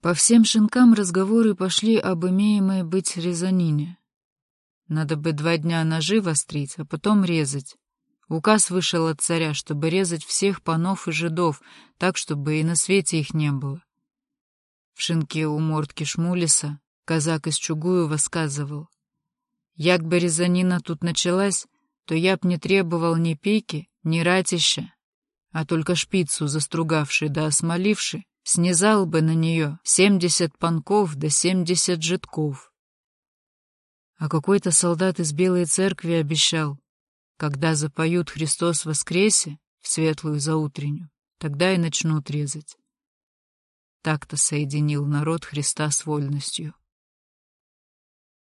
По всем шинкам разговоры пошли об имеемой быть резанине. Надо бы два дня ножи вострить, а потом резать. Указ вышел от царя, чтобы резать всех панов и жидов, так, чтобы и на свете их не было. В шинке у мортки Шмулиса казак из Чугуева сказывал. Як бы резанина тут началась, то я б не требовал ни пики, ни ратища, а только шпицу, застругавший да осмоливший, снизал бы на нее семьдесят панков да семьдесят житков. А какой-то солдат из Белой Церкви обещал, когда запоют «Христос воскресе» в светлую заутреннюю, тогда и начнут резать. Так-то соединил народ Христа с вольностью.